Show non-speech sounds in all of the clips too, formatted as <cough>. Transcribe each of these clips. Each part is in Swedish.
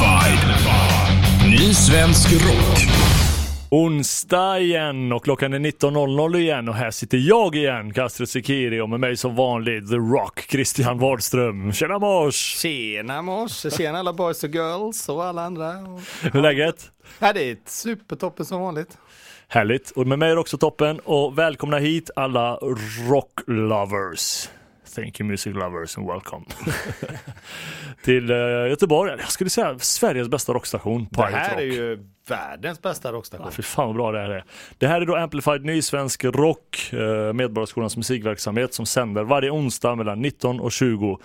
Amplified. Ny svensk rock. Onsdag igen och klockan är 19.00 igen och här sitter jag igen, Castro Sekiri och med mig som vanligt The Rock, Christian Wahlström. Tjena mors! Tjena mors, tjena alla boys och girls och alla andra. Hur är läget? Ja, det är supertoppen som vanligt. Härligt! Och med mig är också toppen och välkomna hit alla rock lovers. Thank you music lovers and welcome. <laughs> till uh, Göteborg, jag skulle säga Sveriges bästa rockstation. Det här är ju världens bästa rockstation. Ja, fy fan vad bra det här är. Det här är då Amplified ny svensk rock, uh, Medborgarskolans musikverksamhet som sänder varje onsdag mellan 19 och 20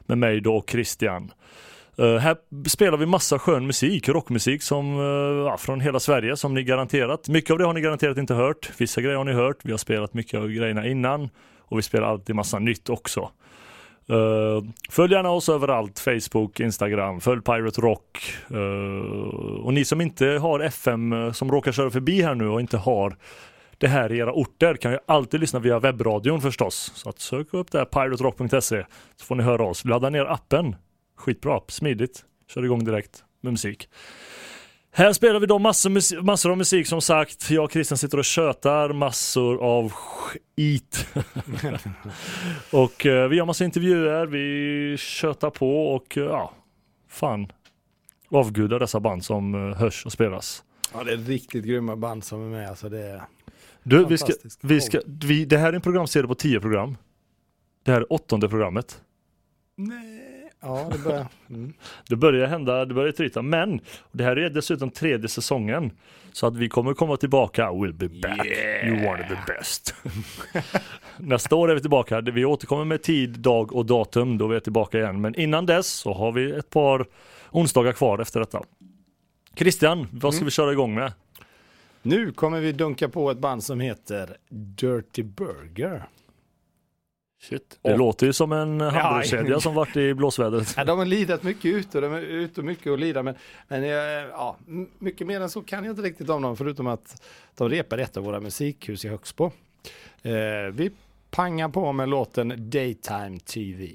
med mig då Christian. Uh, här spelar vi massa skön musik, rockmusik som, uh, från hela Sverige som ni garanterat, mycket av det har ni garanterat inte hört, vissa grejer har ni hört, vi har spelat mycket av grejerna innan och vi spelar alltid massa nytt också. Uh, följ gärna oss överallt, Facebook, Instagram, följ Pirate Rock. Uh, och ni som inte har FM, eh, som råkar köra förbi här nu och inte har det här i era orter kan ju alltid lyssna via webbradion förstås. Så att sök upp det här, piraterock.se, så får ni höra oss. Ladda ner appen. Skitbra, smidigt. Kör igång direkt med musik. Här spelar vi då massor, massor av musik som sagt. Jag och Christian sitter och tjötar massor av skit. <laughs> och eh, vi gör massa intervjuer, vi tjötar på och eh, ja, fan avgudar dessa band som eh, hörs och spelas. Ja, det är riktigt grymma band som är med. Alltså det är du, vi ska, vi ska, vi, det här är en programserie på tio program. Det här är åttonde programmet. Nej. Ja, det börjar. Mm. det börjar hända, det börjar tryta. Men det här är dessutom tredje säsongen. Så att vi kommer komma tillbaka. We'll be back. Yeah. You wanted the best. <laughs> Nästa år är vi tillbaka. Vi återkommer med tid, dag och datum då vi är tillbaka igen. Men innan dess så har vi ett par onsdagar kvar efter detta. Christian, vad ska mm. vi köra igång med? Nu kommer vi dunka på ett band som heter Dirty Burger. Shit. Det och, låter ju som en hamburgerkedja som varit i blåsvädret. <laughs> Ja, de har lidat mycket ute, de är ute och mycket att lida, men, men ja, mycket mer än så kan jag inte riktigt om dem, förutom att de repar ett av våra musikhus i Högsbo. Eh, vi pangar på med låten Daytime TV.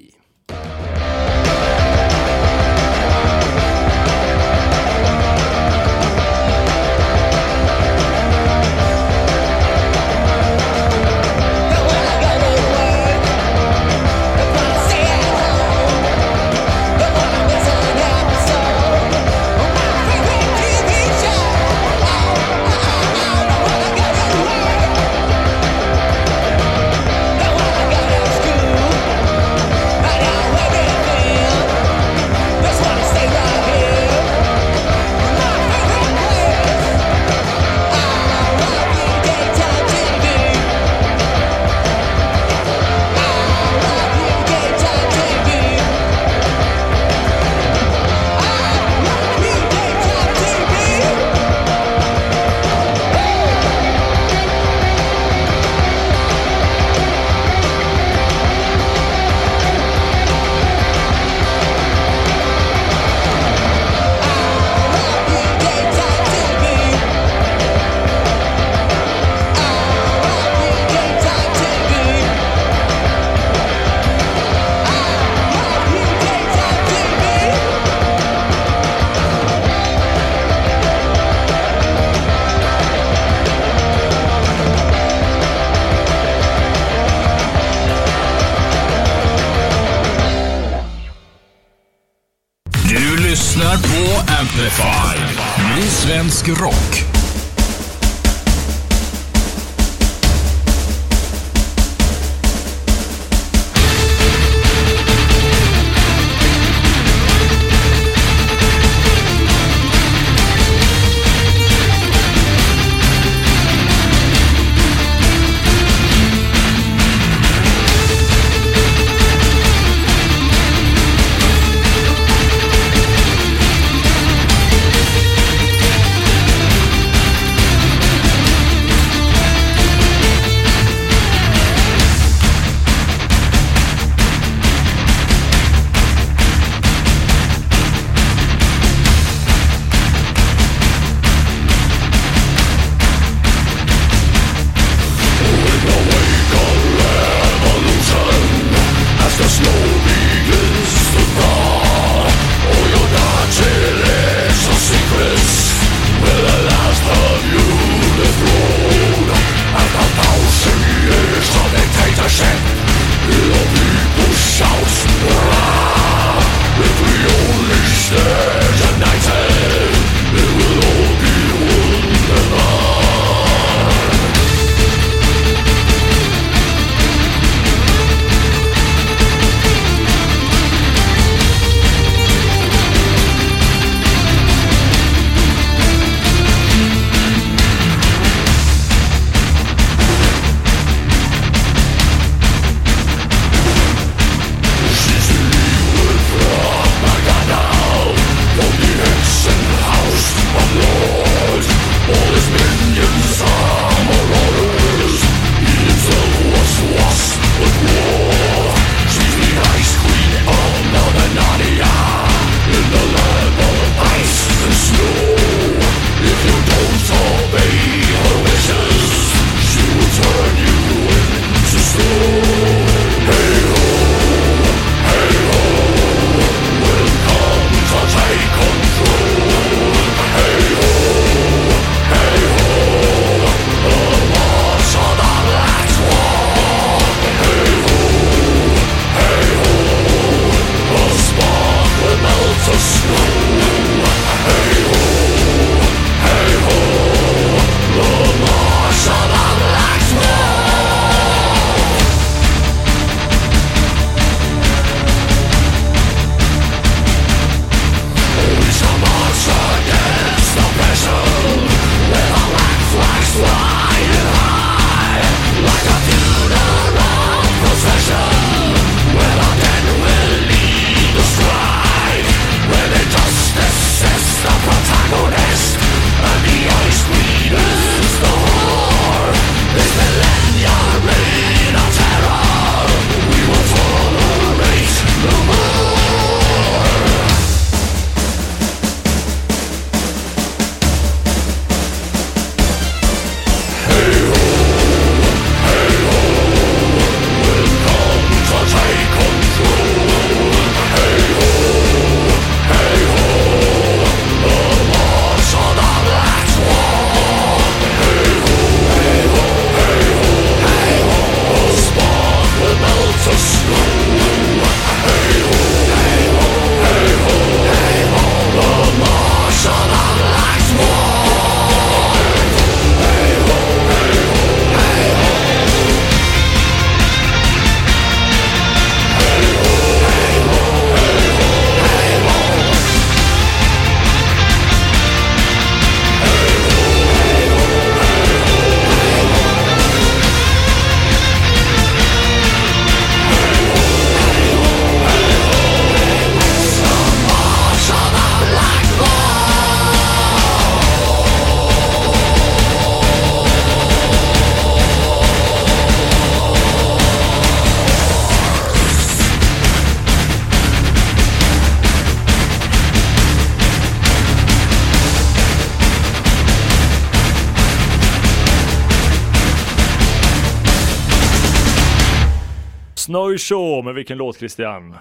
Shaw med vilken låt Christian?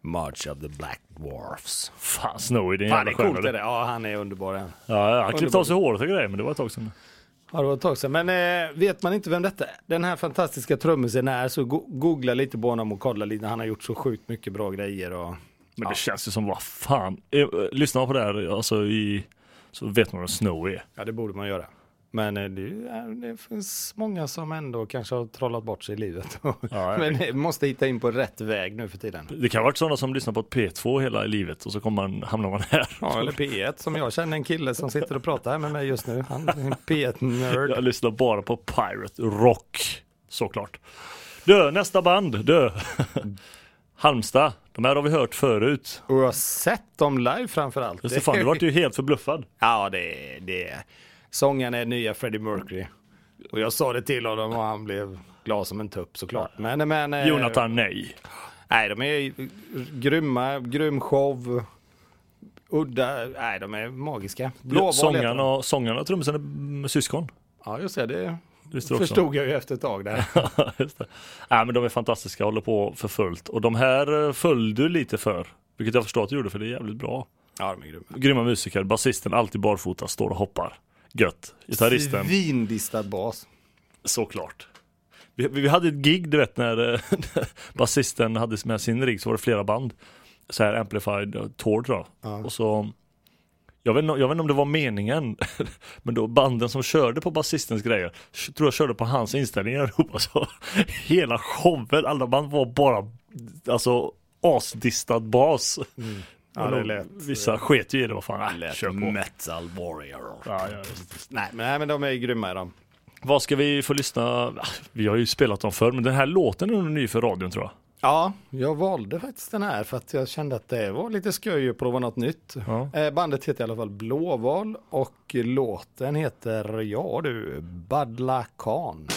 March of the Black Dwarfs. Fan Snowy, det är en Fan det jävla är coolt stjärna. är det. Ja han är underbar. han. Ja, han klippte av sig håret och grejer men det var ett tag sedan. Ja det var ett tag sedan. Men eh, vet man inte vem detta är? Den här fantastiska trummisen är så go- googla lite på honom och kolla lite. Han har gjort så sjukt mycket bra grejer. Och... Men Ja. det känns ju som vad fan. Eh, Lyssnar man på det här alltså i så vet man vad Snowy är. Ja det borde man göra. Men eh, det, är- det finns många som ändå kanske har trollat bort sig i livet. <laughs> jag Men eh, måste hitta in på rätt väg nu för tiden. Det kan varit sådana som lyssnar på ett P2 hela livet och så kommer man, hamnar man här. Ja, eller P1 som jag känner en kille som sitter och pratar här med mig just nu. Han är en P1-nörd. Jag lyssnar bara på Pirate Rock. Såklart. Du, nästa band. Du. <laughs> Halmstad. De här har vi hört förut. Och jag har sett dem live framförallt. Just det, fan, du vart ju helt förbluffad. Ja, det är... Det är. Sångaren är nya Freddie Mercury. Och jag sa det till honom och han blev glad som en tupp såklart. Men, men... eh, Jonathan, nej. Nej, de är grymma. Grym show. Udda. Nej, de är magiska. Blåval Sångaren och, sångaren och trummisen är syskon. Ja, just det. Det Visste du också? förstod jag ju efter ett tag där. <laughs> Just det. Nej, men de är fantastiska, håller på för fullt. Och de här eh, föll du lite för. Vilket jag förstår att du gjorde för det är jävligt bra. Ja, de är grymma. Grymma musiker, basisten alltid barfota, står och hoppar. Gött. Gitarristen, Svindistad bas. såklart. Vi, vi hade ett gig, du vet <laughs> när basisten hade med sin rigg så var det flera band. Så här amplified eh, tour tror jag. Ja. Och så jag vet, jag vet inte om det var meningen, <laughs> men då banden som körde på basistens grejer, tror jag körde på hans inställningar ihop. Alltså, <laughs> hela showen, alla band var bara alltså asdistad bas. Ja, det de- lät- Vissa sket ju i det, vad fan, äh, Lät kör på. metal warrior. Ja, ja. Nej, men, nej, men de är grymma är de. Vad ska vi få lyssna? Ah, Vi har ju spelat dem förr, men den här låten är nog ny för radion tror jag. Ja, jag valde faktiskt den här för att jag kände att det var lite skoj att prova något nytt. Ja. Eh, Bandet heter i alla fall Blåval och låten heter, ja du, Badla Khan.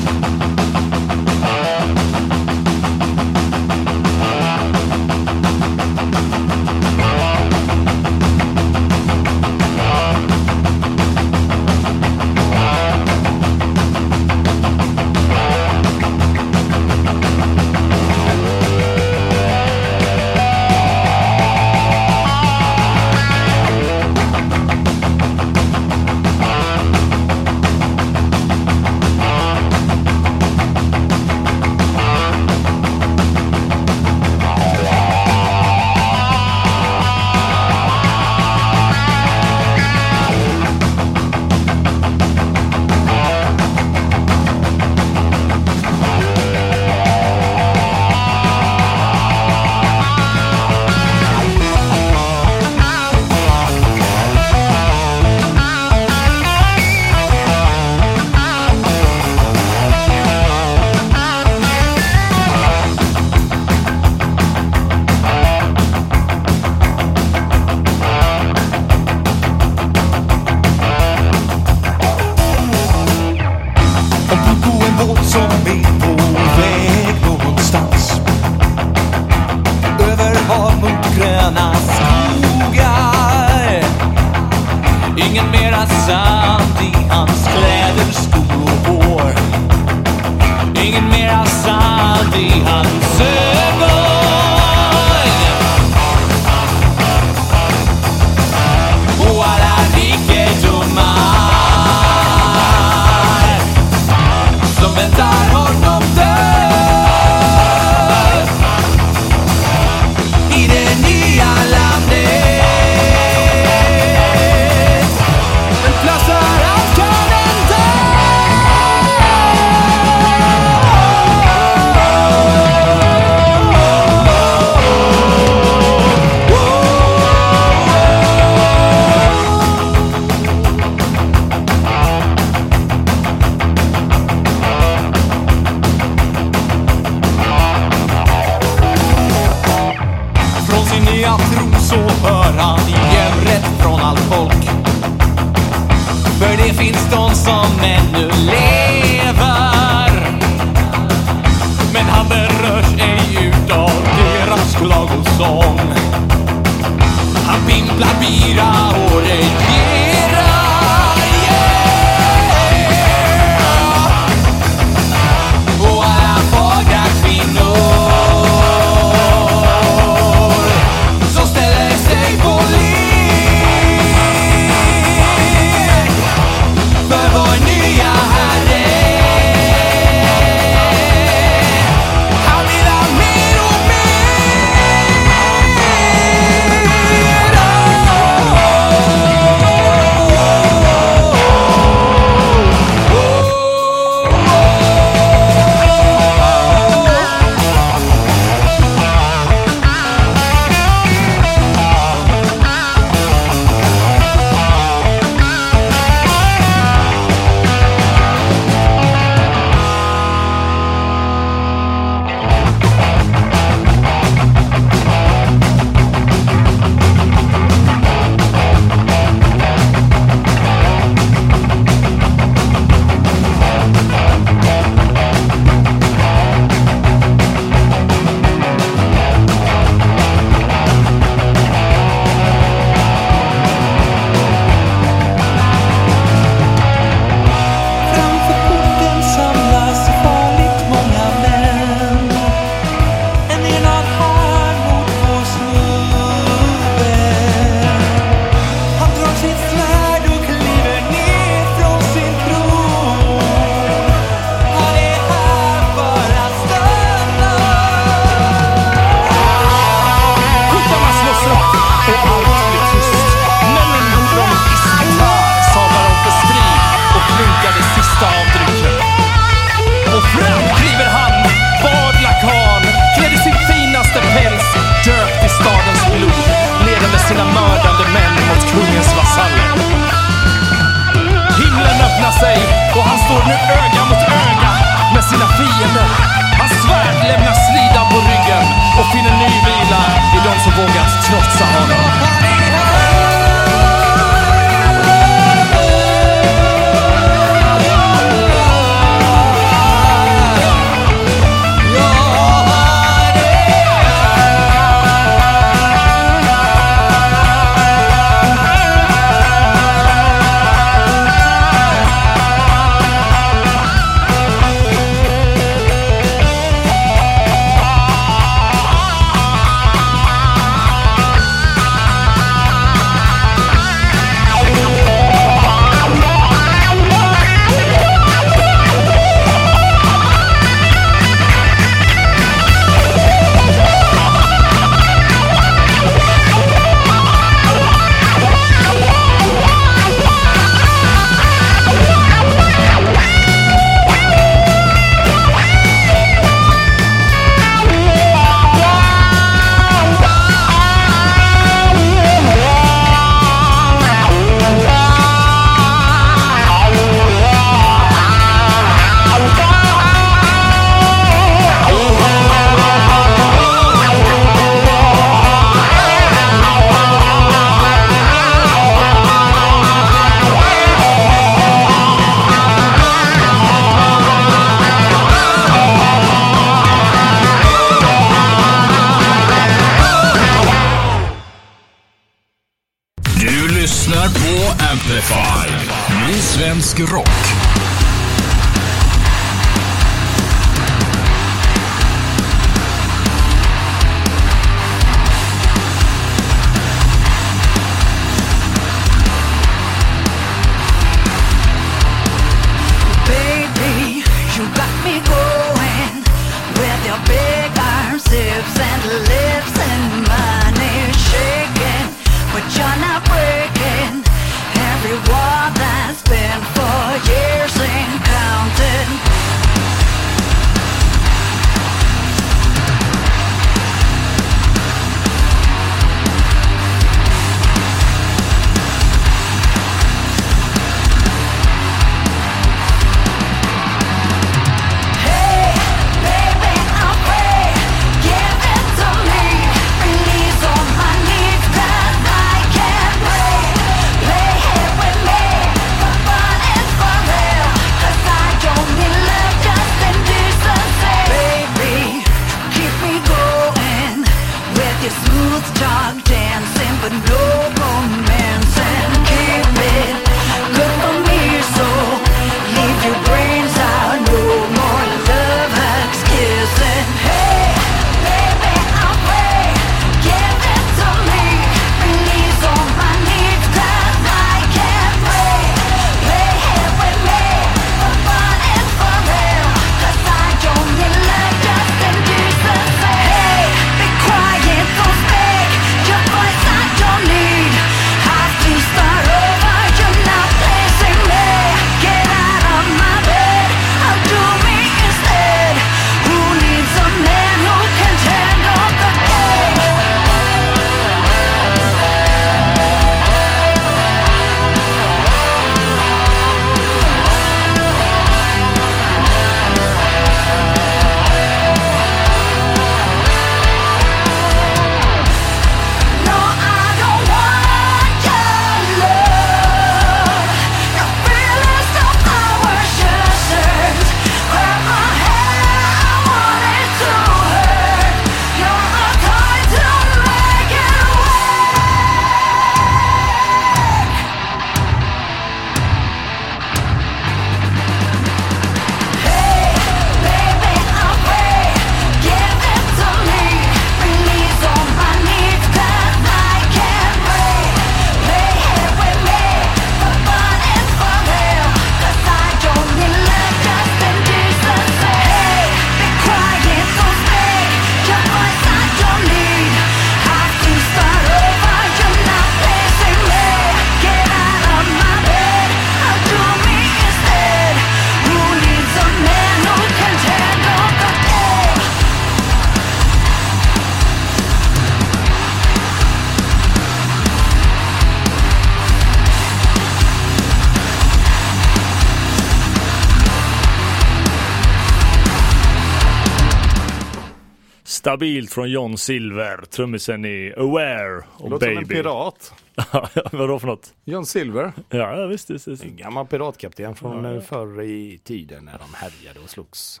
Stabilt från John Silver, trummisen i Aware och Låter som en Baby. pirat. <laughs> Vadå för något? John Silver. Ja, ja visst, visst, visst. En gammal piratkapten från ja. förr i tiden när de härjade och slogs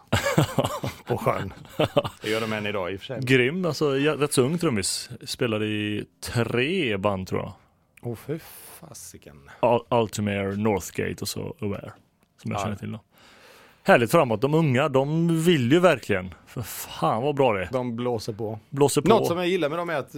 <laughs> på sjön. <laughs> Det gör de än idag i och för sig. Grym, alltså rätt så ung trummis. Spelade i tre band tror jag. Åh fy fasiken. Al- Northgate och så Aware. Som jag Ja. känner till då. Härligt framåt. De unga, de vill ju verkligen. För fan vad bra det är. De blåser på. Blåser på. Något som jag gillar med dem är att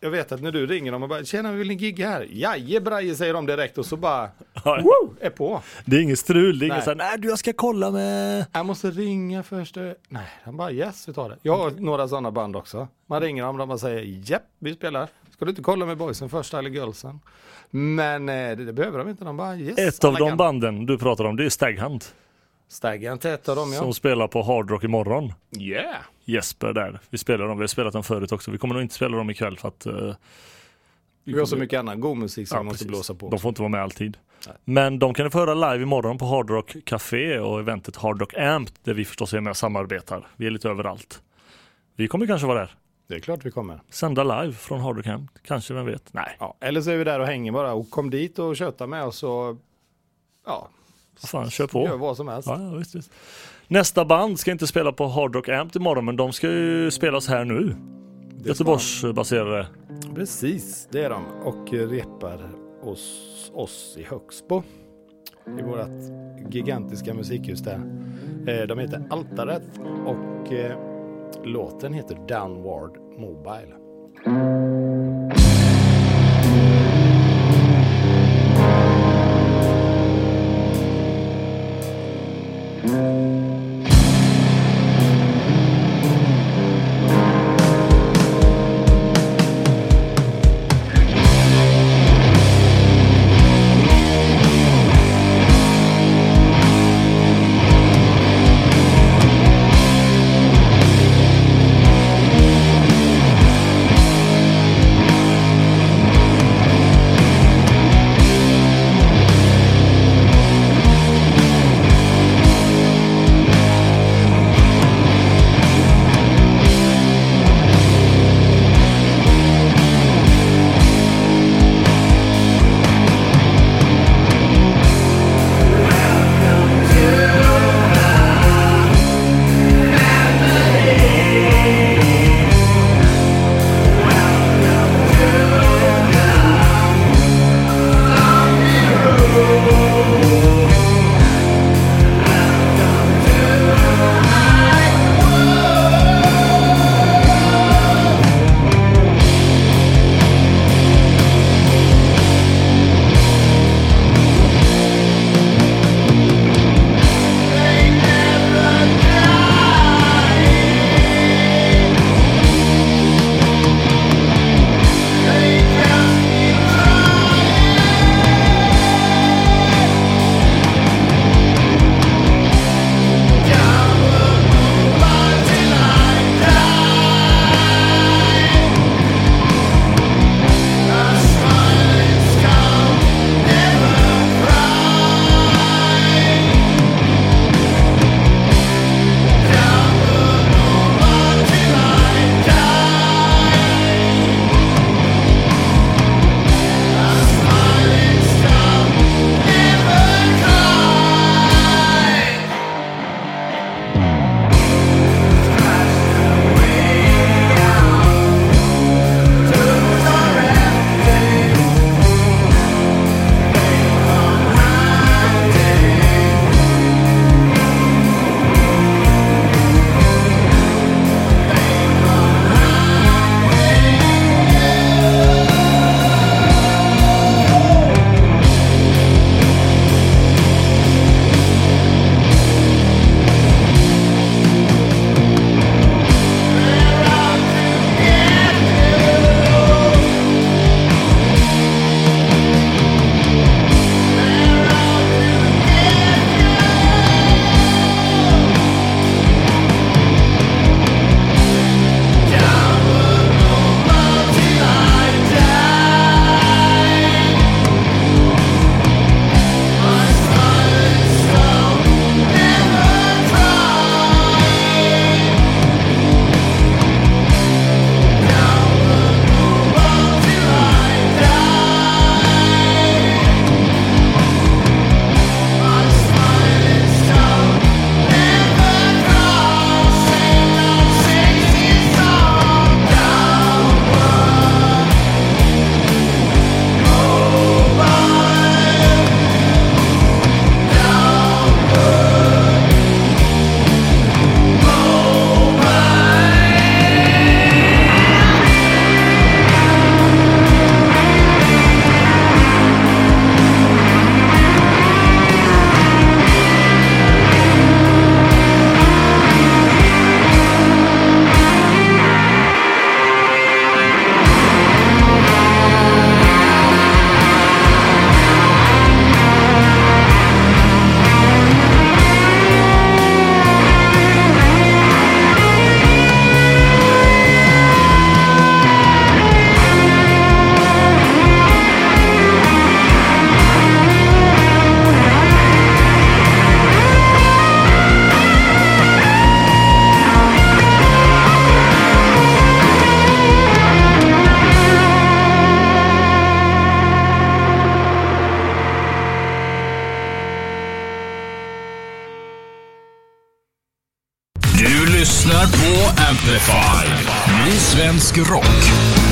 jag vet att när du ringer dem och bara “Tjena, vill ni gigga här?” “Jajebraje” säger de direkt och så bara Ja, Woo! är på. Det är inget strul, det är inget såhär, nej du jag ska kolla med... Jag måste ringa först. Nej, han bara yes, vi tar det. Jag har några sådana band också. Man ringer dem och de säger japp, vi spelar. Ska du inte kolla med boysen först eller girlsen? Men eh, det, det behöver de inte. De bara yes. Ett av de kan. banden du pratar om, det är Staghunt. Staggen till ett av dem ja. Som spelar på Hard Rock imorgon. Yeah. Jesper där. Vi spelar dem, vi har spelat dem förut också. Vi kommer nog inte spela dem ikväll för att eh, Vi har så mycket annan god musik som Ja, vi måste blåsa på. de får inte vara med alltid. Nej. Men de kan du få höra live imorgon på Hard Rock Café och eventet Hard Rock Amp där vi förstås är med och samarbetar. Vi är lite överallt. Vi kommer kanske vara där. Det är klart vi kommer. Sända live från Hard Rock Amp. Kanske, vem vet? Nej, Ja, eller så är vi där och hänger bara och kom dit och köta med oss och ja, fan, kör gör på. vad som helst. Ja, visst, visst. Nästa band ska inte spela på Hard Rock Amp imorgon men de ska ju spelas här nu. Göteborgsbaserade. Precis, det är de. Och repar hos oss i Högsbo. I vårt gigantiska musikhus där. Eh, De heter Altaret och eh, låten heter Downward Mobile. Downward lyssnar på Amplify med svensk rock.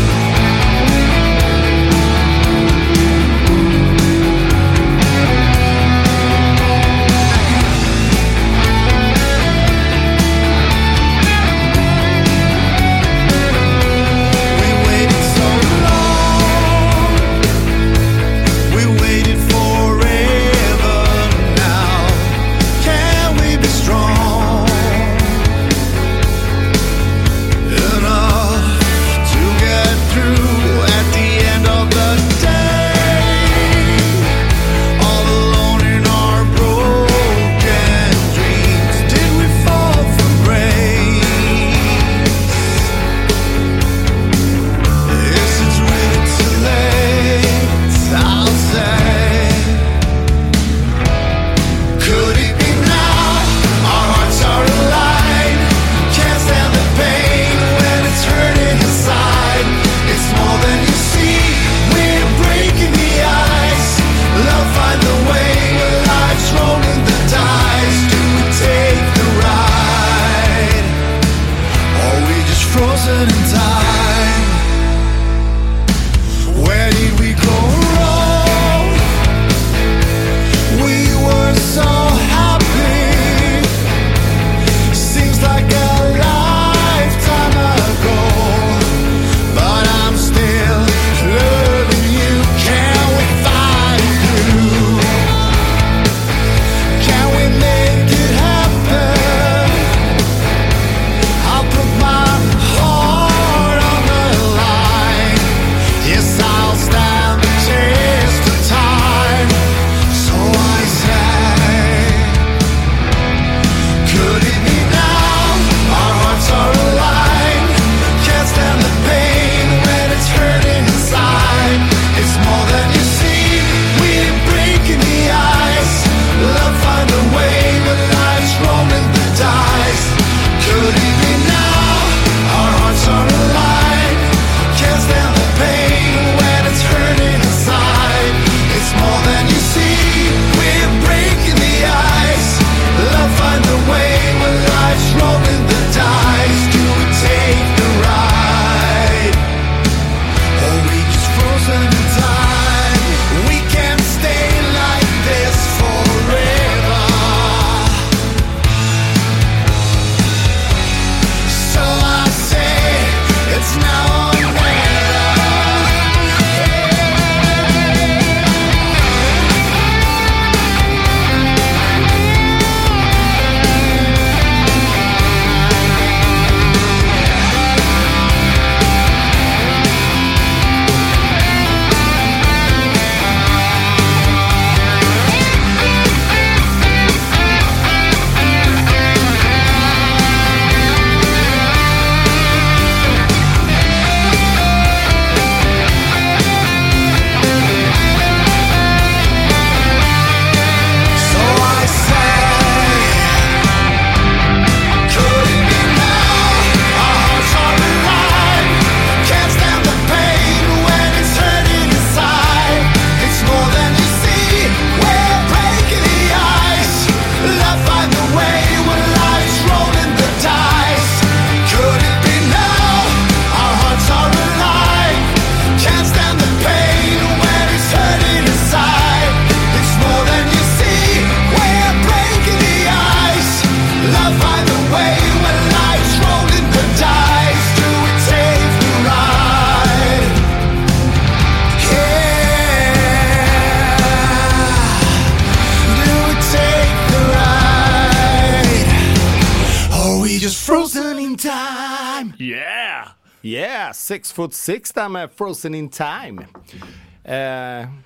6 foot 6 där med Frozen in time.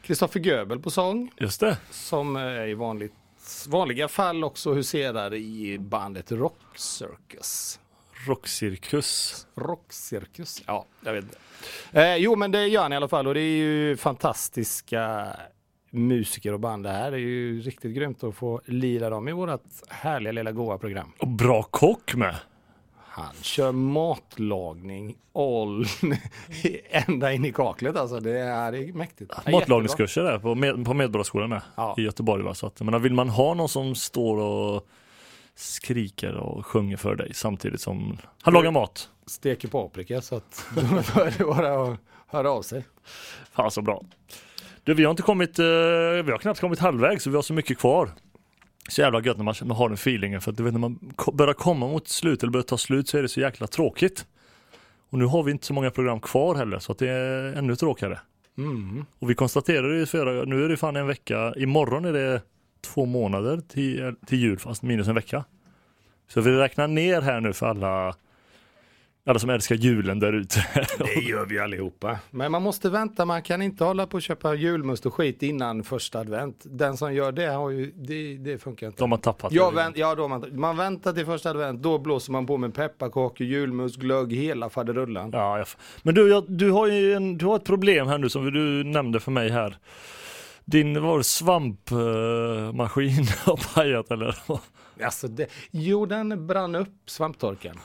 Kristoffer eh, Göbel på sång. Just det. Som eh, är i vanligt, vanliga fall också huserar i bandet Rock Circus. Rockcirkus. Rockcirkus, ja, jag vet inte. Eh, jo, men det gör han i alla fall och det är ju fantastiska musiker och band det här. Det är ju riktigt grymt att få lira dem i vårt härliga lilla goa program. Och bra kock med. Han kör matlagning all <laughs> ända in i kaklet alltså. Det är mäktigt. Matlagningskurser där på, med, på Medborgarskolan där, ja. i Göteborg. Va? Så att, men vill man ha någon som står och skriker och sjunger för dig samtidigt som han lagar mat. Steker paprika så att <laughs> då är det bara att höra av sig. Fan så bra. Du, vi har inte kommit, eh, vi har knappt kommit halvvägs så vi har så mycket kvar. Så jävla gött när man, har den feelingen för att du vet när man börjar komma mot slut eller börjar ta slut så är det så jäkla tråkigt. Och nu har vi inte så många program kvar heller så att det är ännu tråkigare. Mm. Och vi konstaterade ju förra, nu är det fan en vecka, imorgon är det två månader till, till jul fast minus en vecka. Så vi räknar ner här nu för alla, alla som älskar julen där ute. <laughs> Det gör vi allihopa. Men man måste vänta, man kan inte hålla på och köpa julmust och skit innan första advent. Den som gör det har ju, det, det funkar inte. De har tappat Ja, det. vänt, ja då man, man väntar till första advent, då blåser man på med pepparkakor, julmust, glögg, hela faderullan. Ja, jag, men du, jag, du har ju en, du har ett problem här nu som du nämnde för mig här. Din var svampmaskin <laughs> har pajat eller? Alltså det, jo, den brann upp, svamptorken.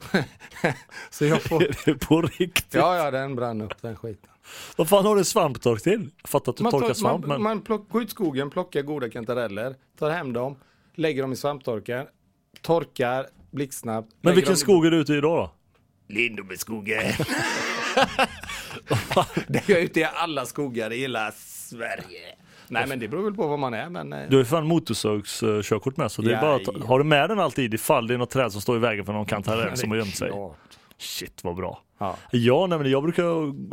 <laughs> Så jag får... <laughs> Är det på riktigt? Ja, ja, den brann upp, den skiten. Vad fan har du svamptork till? Jag fattar att du Man, torkar svamp man, men... man plock, går ut i skogen, plockar goda kantareller, tar hem dem, lägger dem i svamptorkar, torkar blixtsnabbt. Men vilken dem skog är du ute i idag då? Lindomeskogen. <laughs> det är jag ute i alla skogar i hela Sverige. Nej men det beror väl på vad man är men... eh, Du har ju fan motorsågskörkort med så det är bara att, har du med den alltid ifall det är något träd som står i vägen för någon kantarell <laughs> som har gömt sig? Shit vad bra. Ja. Ja, nej, men jag brukar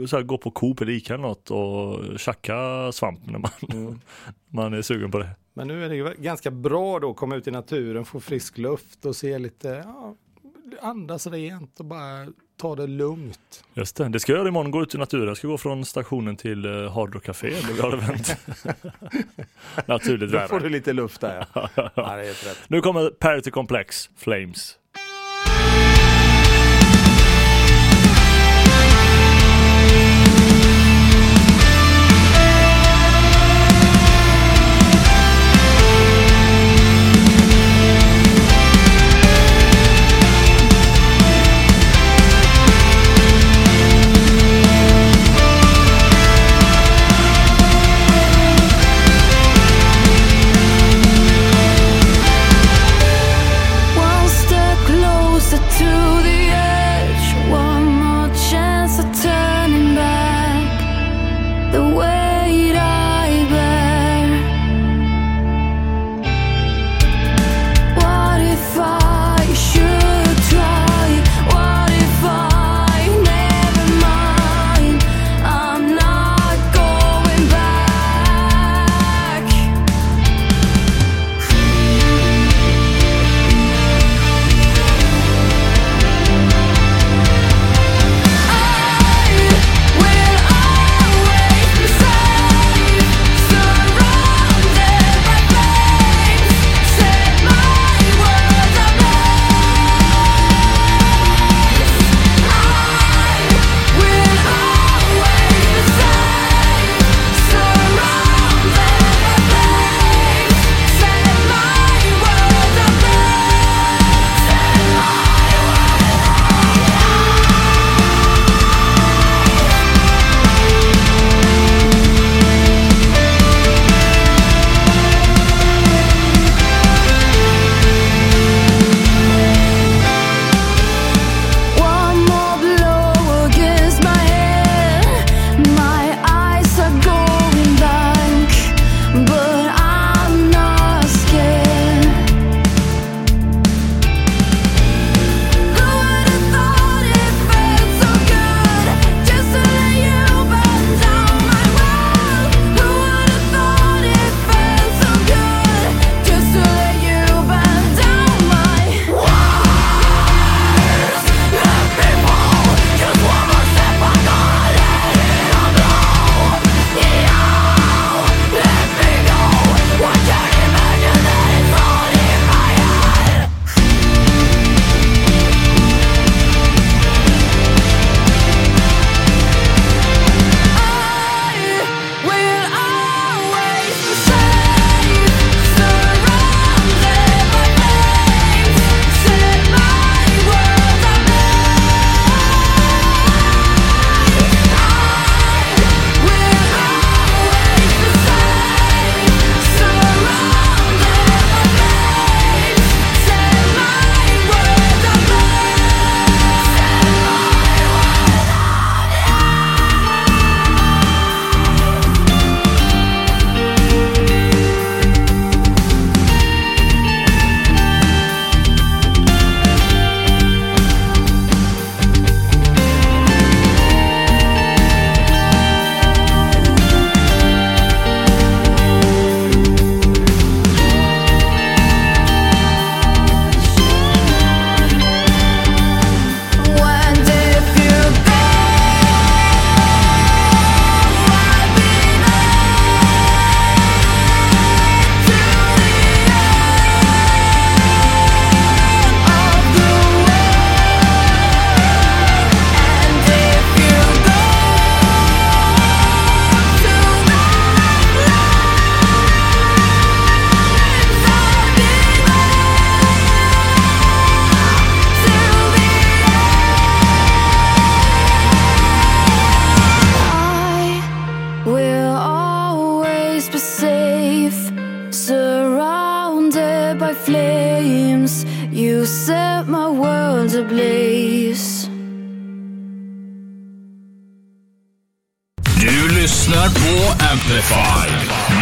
så här, gå på Coop eller Ica eller något och tjacka svamp när man, Mm. <laughs> man är sugen på det. Men nu är det ganska bra då att komma ut i naturen, få frisk luft och se lite, ja, andas rent och bara ta det lugnt. Just det, det ska jag göra imorgon, gå ut i naturen. Jag ska gå från stationen till uh, Hard Rock Café där vi har event. Naturligt Då får du lite luft där ja. <laughs> ja rätt. Nu kommer Parity Complex, Flames.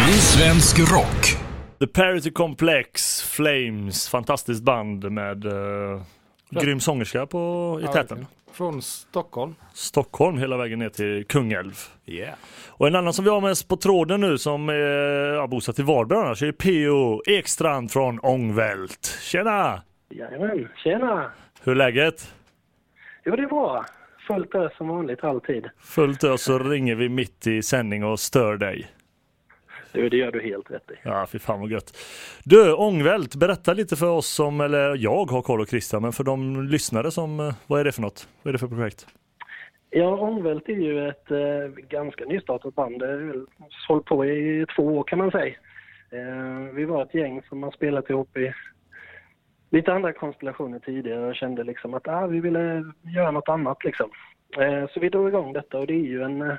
Ny svensk rock. The Parity Complex, Flames, fantastiskt band med uh, grym sångerska på, i Ja, täten. Från Stockholm. Stockholm hela vägen ner till Kungälv. Yeah. Och en annan som vi har med oss på tråden nu som är ja, bosatt i Varberg annars är P.O. Ekstrand från Ångvält. Tjena! Jajamän, tjena! Hur är läget? Jo, det är bra. Fullt ös som vanligt, alltid. Fullt ös så ringer vi mitt i sändning och stör dig. Det gör du helt rätt i. Ja, fy fan vad gött. Du, Ångvält, berätta lite för oss som, eller jag har koll och Christian, men för de lyssnare som, eh, vad är det för något? Vad är det för projekt? Ja, Ångvält är ju ett eh, ganska nystartat band. Det har hållit på i två år kan man säga. Eh, vi var ett gäng som har spelat ihop i lite andra konstellationer tidigare och kände liksom att ah, vi ville göra något annat liksom. Eh, så vi drog igång detta och det är ju en, eh,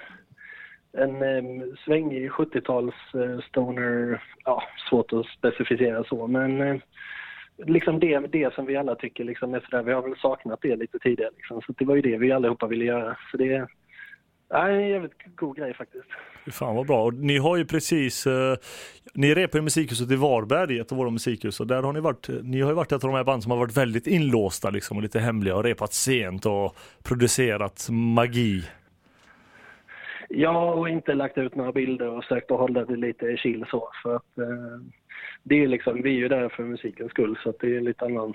en eh, svängig 70-tals eh, stoner, ja, svårt att specificera så, men eh, liksom det, det som vi alla tycker liksom är sådär, vi har väl saknat det lite tidigare liksom, så det var ju det vi allihopa ville göra. Så det är ja, en jävligt god grej faktiskt. Fy fan vad bra. Och ni har ju precis, eh, ni repar i musikhuset i Varberg, ett av våra musikhus, och där har ni varit, eh, ni har ju varit ett av de här band som har varit väldigt inlåsta liksom och lite hemliga och repat sent och producerat magi. Ja, och inte lagt ut några bilder och försökt att hålla det lite chill så. För att eh, det är liksom, vi är ju där för musikens skull så att det är lite annan...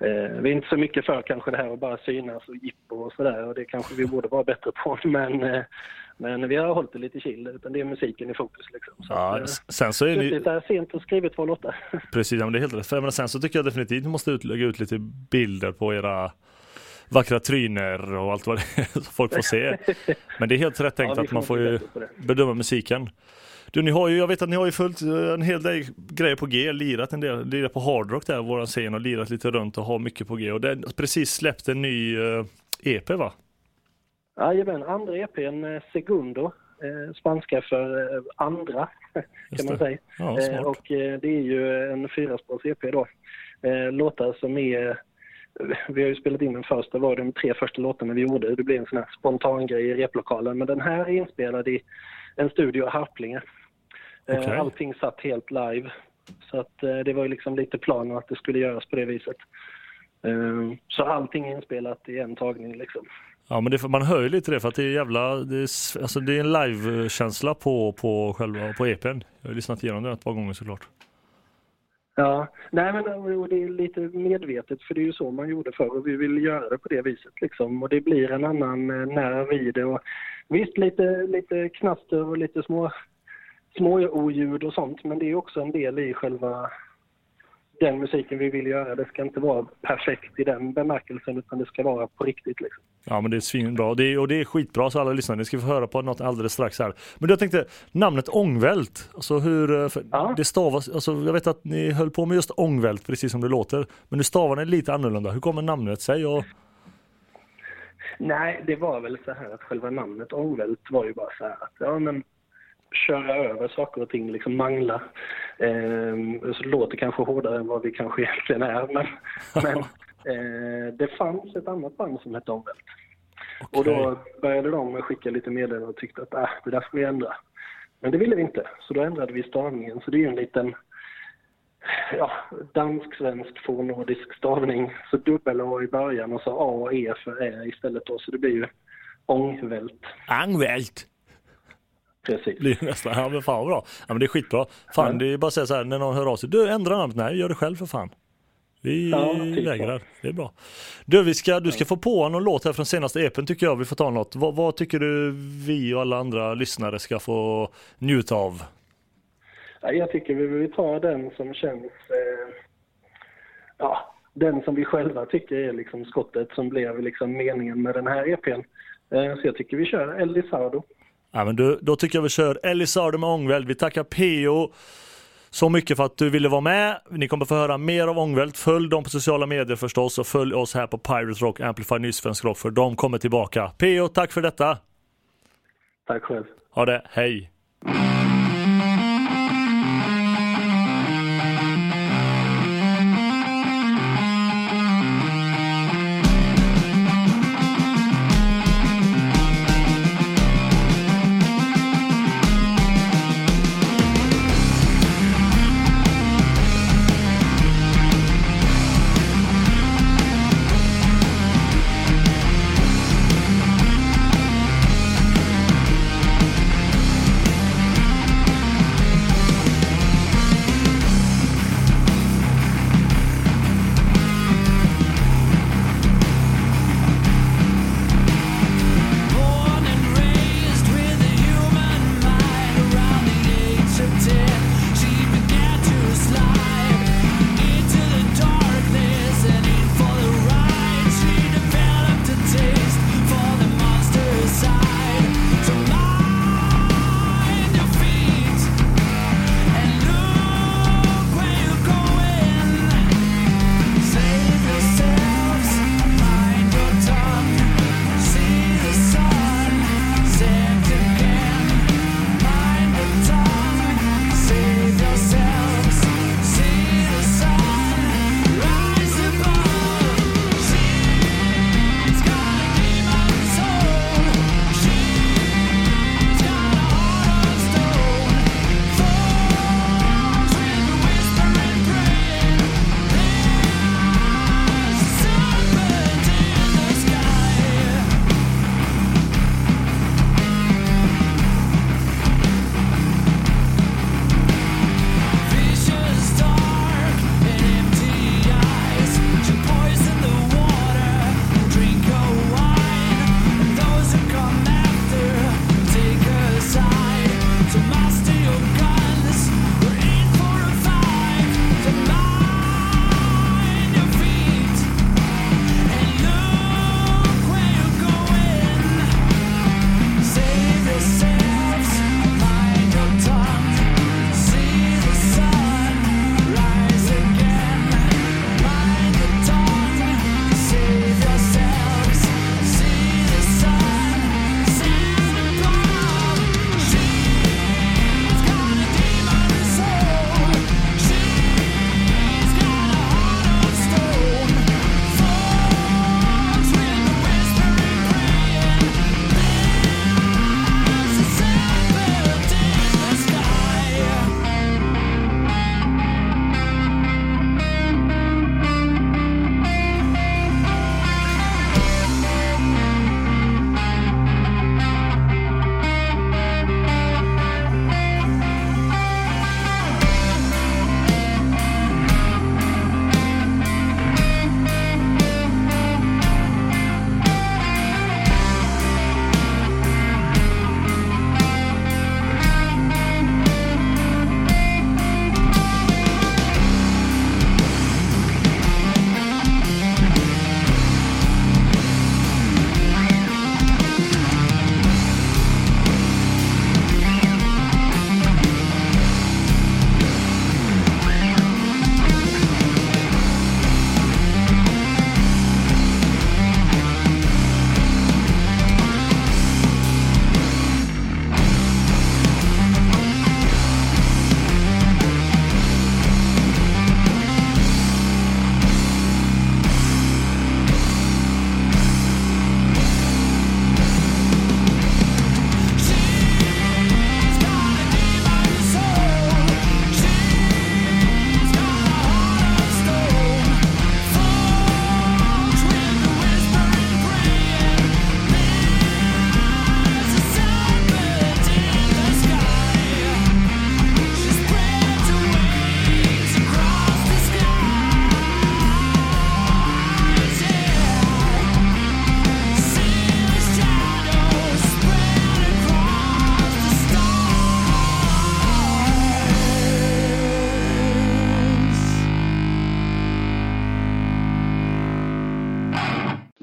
Eh, vi är inte så mycket för kanske det här att bara synas och jippo och sådär och det kanske vi borde vara bättre på <laughs> men, eh, men vi har hållit det lite chill utan det är musiken i fokus liksom. Så Ja, att, eh, sen så är suttit där sent och skrivit två låtar. <laughs> precis, ja, men det är helt rätt. För menar, sen så tycker jag definitivt ni måste ut, lägga ut lite bilder på era vackra tryner och allt vad det är, <laughs> så folk får se. Men det är helt rätt tänkt Ja, att man får ju bedöma musiken. Du, ni har ju, jag vet att ni har ju följt eh, en hel del grejer på G, lirat en del, lirat på hardrock där, våran scen och lirat lite runt och har mycket på G och det är precis släppt en ny eh, EP va? Jajamän, andra EPn eh, Segundo, eh, spanska för eh, andra kan man säga. Ja, Eh, och det är ju en fyraspårs EP då. Låtar som är, vi har ju spelat in den första, var de tre första låtarna vi gjorde. Det blev en sån här spontan grej i replokalen. Men den här är inspelad i en studio i Harplinge. Eh, Okej. Allting satt helt live. Så att eh, det var ju liksom lite planen att det skulle göras på det viset. Eh, Så allting är inspelat i en tagning liksom. Ja men det, man hör ju lite det för att det är jävla, det är, alltså det är en live-känsla på, på själva, på EPn. Jag har lyssnat igenom den ett par gånger såklart. Ja, nej men och det är lite medvetet för det är ju så man gjorde förr och vi vill göra det på det viset liksom. Och det blir en annan eh, nerv i det och visst lite, lite knaster och lite små, små oljud och sånt men det är också en del i själva den musiken vi vill göra. Det ska inte vara perfekt i den bemärkelsen utan det ska vara på riktigt liksom. Ja men det är svinbra det är, och det är skitbra så alla lyssnare, ni ska få höra på något alldeles strax här. Men jag tänkte, namnet Ångvält, alltså hur, eh, Ja. det stavas, alltså jag vet att ni höll på med just Ångvält precis som det låter. Men nu stavar ni lite annorlunda, hur kommer namnet sig? Och, Nej, det var väl så här att själva namnet ångvält var ju bara så här att ja men köra över saker och ting, liksom mangla. Ehm, så det låter kanske hårdare än vad vi kanske egentligen är men, <laughs> men eh, det fanns ett annat band som hette ångvält. Och då började de skicka lite meddelanden och tyckte att äh, det där ska vi ändra. Men det ville vi inte, så då ändrade vi stavningen. Så det är ju en liten ja, dansk-svensk fornnordisk stavning. Så dubbel-A i början och så A och E för Ä istället då. Så det blir ju ångvält. Ångvält! Precis. det nästan. Ja men fan vad bra. Ja men det är skitbra. Fan Ja. det är bara att säga så här när någon hör av sig. Du ändra namnet. Nej gör det själv för fan. Vi Ja, vägrar. Det är bra. Du, vi ska, du ska få på någon låt här från senaste EPn tycker jag. Vi får ta något. Vad, vad tycker du vi och alla andra lyssnare ska få njuta av? Ja, jag tycker vi vill ta den som känns... Eh, ja, den som vi själva tycker är liksom skottet som blev liksom meningen med den här EPn. Eh, så jag tycker vi kör Elisardo. Ja, men du, då tycker jag vi kör Elisardo med Ångvält. Vi tackar PO så mycket för att du ville vara med. Ni kommer få höra mer av Ångvält. Följ dem på sociala medier förstås och följ oss här på Pirate Rock Amplify Nysvensk Rock för de kommer tillbaka. PO, tack för detta. Tack själv. Ha det, hej.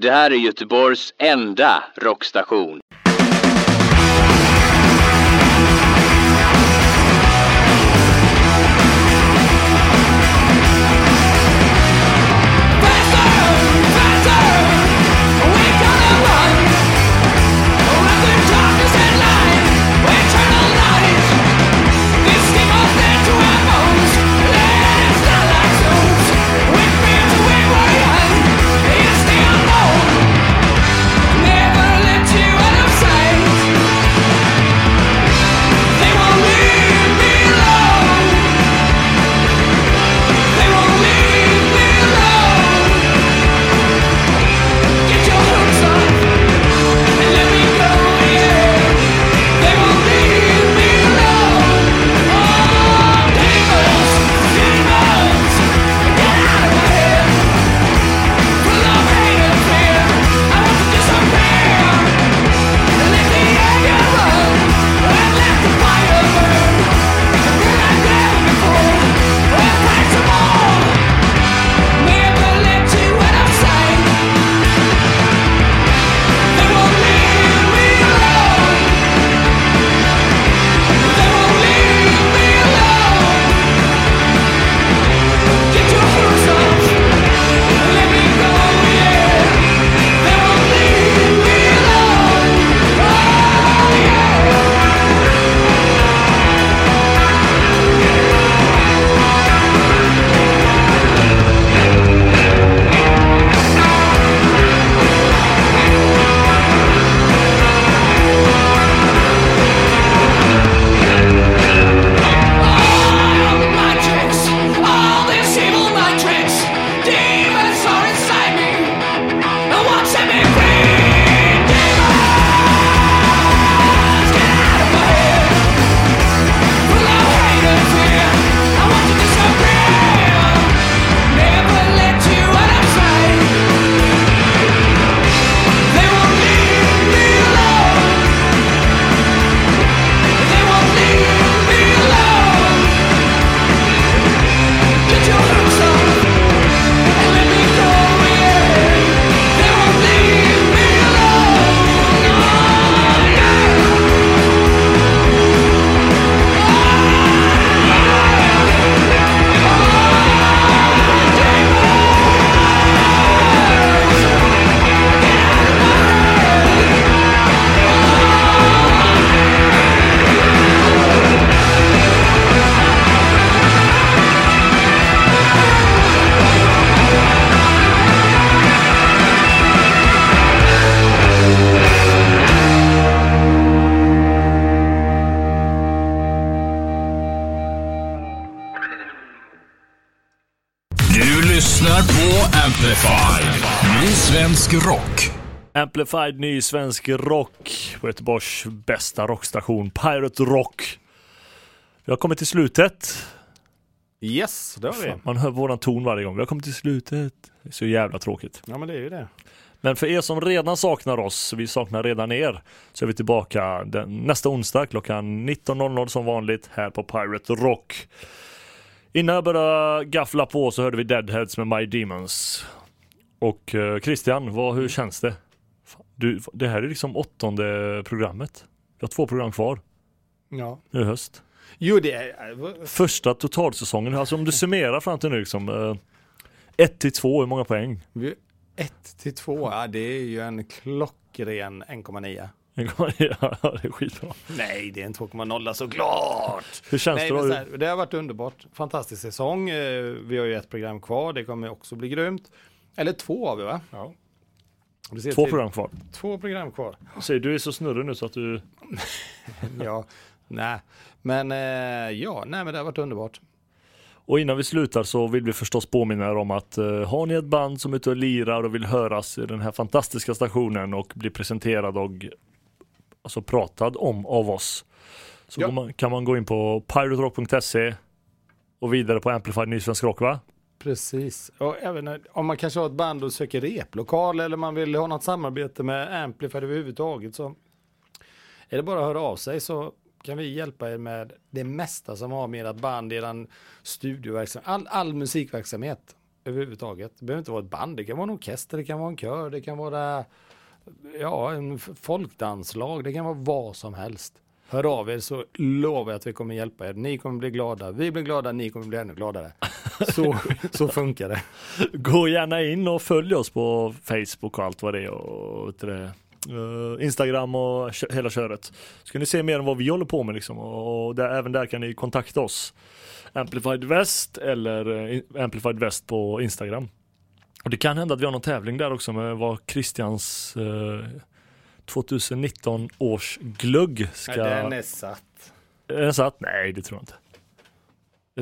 Det här är Göteborgs enda rockstation. Svensk rock. Amplified ny svensk rock på Göteborgs bästa rockstation Pirate Rock. Vi har kommit till slutet. Yes, det har vi. Man hör våran ton varje gång. Vi har kommit till slutet. Det är så jävla tråkigt. Ja, men det är ju det. Men för er som redan saknar oss, vi saknar redan er, så är vi tillbaka den, nästa onsdag klockan 19.00 som vanligt här på Pirate Rock. Innan jag började gaffla på så hörde vi Deadheads med My Demons. Och eh, Christian, vad, hur känns det? Du, det här är liksom åttonde programmet. Vi har två program kvar. Ja. Nu är höst. Jo, det är... Första totalsäsongen, alltså om du <laughs> summerar fram till nu liksom. Eh, 1 till 2, hur många poäng? 1 till 2, ja det är ju en klockren 1,9. <laughs> ja, det är skitbra. Nej, det är en 2,0 såklart! Hur känns Nej, det då? så här, det har varit underbart. Fantastisk säsong. Eh, Vi har ju ett program kvar. Det kommer också bli grymt. Eller två har vi va? Ja. Det Två program kvar. Två program kvar. Säg, du är så snurrig nu så att du... <laughs> Ja, nej. Men eh, ja, nej men det har varit underbart. Och innan vi slutar så vill vi förstås påminna er om att eh, har ni ett band som är ute och lirar och vill höras i den här fantastiska stationen och bli presenterad och alltså pratad om av oss så Ja. man, kan man gå in på piraterock.se och vidare på Amplified Ny Svensk Rock va? Precis. Och även eh, om man kanske har ett band och söker replokal eller man vill ha något samarbete med Amplify överhuvudtaget så är det bara att höra av sig så kan vi hjälpa er med det mesta som har med ert band, er studioverksamhet, all, all musikverksamhet. överhuvudtaget. Det behöver inte vara ett band, det kan vara en orkester, det kan vara en kör, det kan vara ja, en folkdanslag, det kan vara vad som helst. Hör av er så lovar jag att vi kommer hjälpa er. Ni kommer bli glada, vi blir glada, ni kommer bli ännu gladare. <laughs> Så, så funkar det. Gå gärna in och följ oss på Facebook och allt vad det är och det, eh, Instagram och hela köret. Så kan ni se mer om vad vi håller på med liksom och där, även där kan ni kontakta oss. Amplified West eller eh, Amplified West på Instagram. Och det kan hända att vi har någon tävling där också med vad Christians eh, 2019 års glugg ska... Den är satt. Är den satt? Nej, det tror jag inte.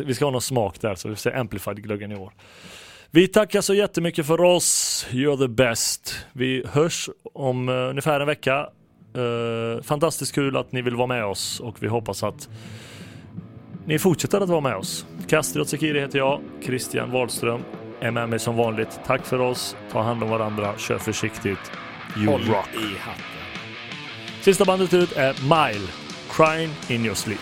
Vi ska ha någon smak där så vi får se Amplified-gluggen i år. Vi tackar så jättemycket för oss. You're the best. Vi hörs om uh, ungefär en vecka. Eh, fantastiskt kul att ni vill vara med oss och vi hoppas att ni fortsätter att vara med oss. Kastriot Sekiri heter jag. Christian Wahlström är med mig som vanligt. Tack för oss. Ta hand om varandra. Kör försiktigt. You Håll rock. Sista bandet ut är Mile. Crying in your sleep.